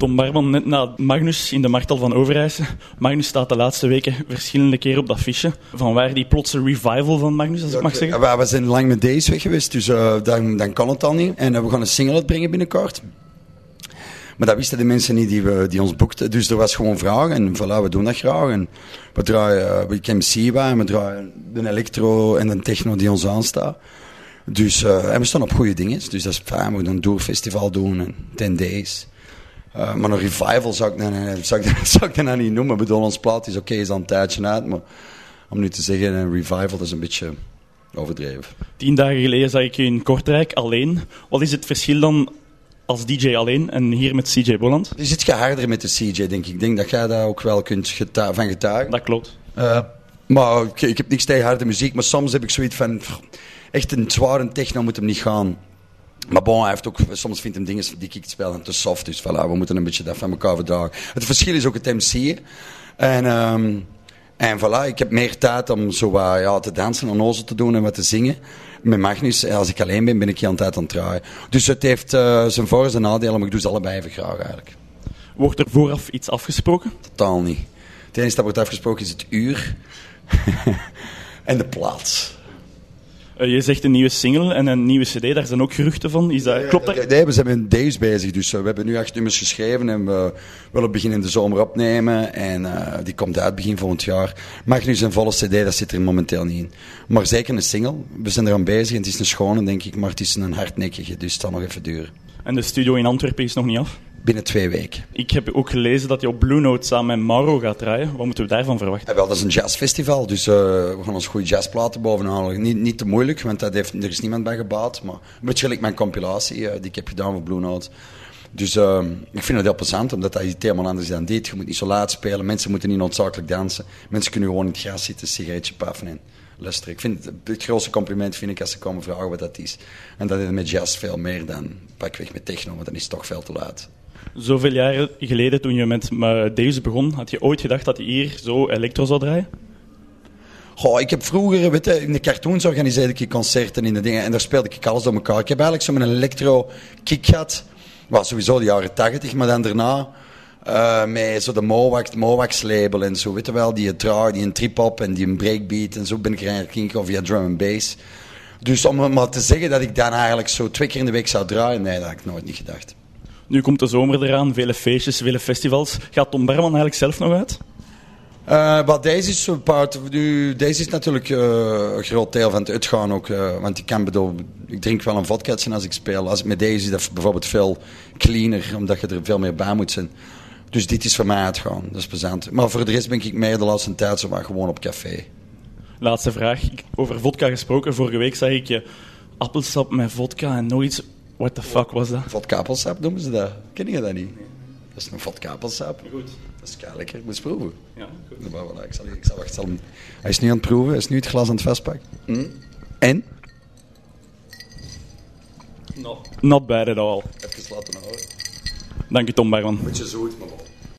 Tom Barman, net na Magnus in de Martel van Overijse. Magnus staat de laatste weken verschillende keren op dat fiche. Van waar die plotse revival van Magnus, als ik mag zeggen? We zijn lang met deze weg geweest, dus uh, dan, dan kan het al niet. En uh, we gaan een single uitbrengen binnenkort. Maar dat wisten de mensen niet die, we, die ons boekten. Dus er was gewoon vraag en voilà, we doen dat graag. En we draaien, uh, ik MC en we draaien de electro en de techno die ons aanstaat. Dus, uh, en we staan op goede dingen. Dus dat is fijn. We gaan een doorfestival doen en 10 days. Uh, maar een revival zou ik, zou, ik, zou ik dan niet noemen. Ik bedoel, ons plaat is oké, okay, is al een tijdje uit. Maar om nu te zeggen, een revival, dat is een beetje overdreven. Tien dagen geleden zag ik je in Kortrijk alleen. Wat is het verschil dan als DJ alleen en hier met CJ Bolland? Je zit harder met de CJ, denk ik. Ik denk dat jij daar ook wel kunt geta van getuigen. Dat klopt. Uh, maar ik, ik, heb niks tegen harde muziek, maar soms heb ik zoiets van... Echt een zware techno moet hem niet gaan. Maar bon, hij heeft ook, soms vindt hem dingen die ik spelen te soft. Dus voilà, we moeten een beetje dat van elkaar verdragen. Het verschil is ook het MC. En, um, en voilà, ik heb meer tijd om zo ja, te dansen en ozel te doen en wat te zingen. Met Magnus, als ik alleen ben, ben ik heel een tijd aan het draaien. Dus het heeft uh, zijn voor- en zijn nadelen, maar ik doe ze allebei even graag eigenlijk. Wordt er vooraf iets afgesproken? Totaal niet. Het enige dat wordt afgesproken is het uur en de plaats. Uh, je zegt een nieuwe single en een nieuwe cd, daar zijn ook geruchten van. Is dat, klopt dat? Nee, we zijn met days bezig. Dus uh, we hebben nu acht nummers geschreven en we willen begin in de zomer opnemen. En uh, die komt uit begin volgend jaar. Mag nu zijn volle cd, dat zit er momenteel niet in. Maar zeker een single. We zijn eraan bezig en het is een schone, denk ik. Maar het is een hardnekkige, dus het zal nog even duren. En de studio in Antwerpen is nog niet af? Binnen twee weken. Ik heb ook gelezen dat je op Blue Note samen met Mauro gaat draaien. Wat moeten we daarvan verwachten? Ja, wel, dat is een jazzfestival, dus uh, we gaan ons goede jazzplaten bovenhalen. Niet, niet te moeilijk, want dat heeft, er is niemand bij gebaat. Maar een beetje mijn compilatie uh, die ik heb gedaan voor Blue Note. Dus uh, ik vind het heel plezant, omdat dat iets helemaal anders is dan dit. Je moet niet zo laat spelen, mensen moeten niet noodzakelijk dansen. Mensen kunnen gewoon in het gras zitten, een sigaretje paffen en luisteren. Ik vind het, het grootste compliment vind ik als ze komen vragen wat dat is. En dat is met jazz veel meer dan pakweg met techno, want dan is het toch veel te laat. Zoveel jaren geleden, toen je met deze begon, had je ooit gedacht dat je hier zo elektro zou draaien? Goh, ik heb vroeger, weet je, in de cartoons organiseerde ik concerten in de dingen en daar speelde ik alles door elkaar. Ik heb eigenlijk zo een elektro-kick gehad, was sowieso de jaren tachtig, maar dan daarna uh, met zo de Mowax, Mowax label en zo, weet je wel, die traag, die een trip-hop en die een breakbeat en zo ben ik er eigenlijk ingekomen via drum and bass. Dus om maar te zeggen dat ik dan eigenlijk zo twee keer in de week zou draaien, nee, dat had ik nooit niet gedacht. Nu komt de zomer eraan, vele feestjes, vele festivals. Gaat Tom Berman eigenlijk zelf nog uit? Uh, maar deze is, part, nu, deze is natuurlijk uh, een groot deel van het uitgaan ook. Uh, want ik kan bedoel, ik drink wel een vodka als ik speel. Als ik met deze is dat bijvoorbeeld veel cleaner, omdat je er veel meer bij moet zijn. Dus dit is voor mij uitgaan, dat is plezant. Maar voor de rest ben ik meer de laatste tijd zo maar gewoon op café. Laatste vraag, over vodka gesproken. Vorige week zag ik je appelsap met vodka en nog iets What the fuck was dat? Vodkapelsap noemen ze dat. Ken je dat niet? Dat is een vodkapelsap. Goed. Dat is kei lekker. Moet je proeven. Ja, goed. Maar voilà, ik zal, ik zal wacht, zal hem... Hij is nu aan het proeven. Hij is nu het glas aan het vastpakken. Mm. En? No. Not bad at all. Even laten houden. Dank je Tom Barman. Beetje zoet, maar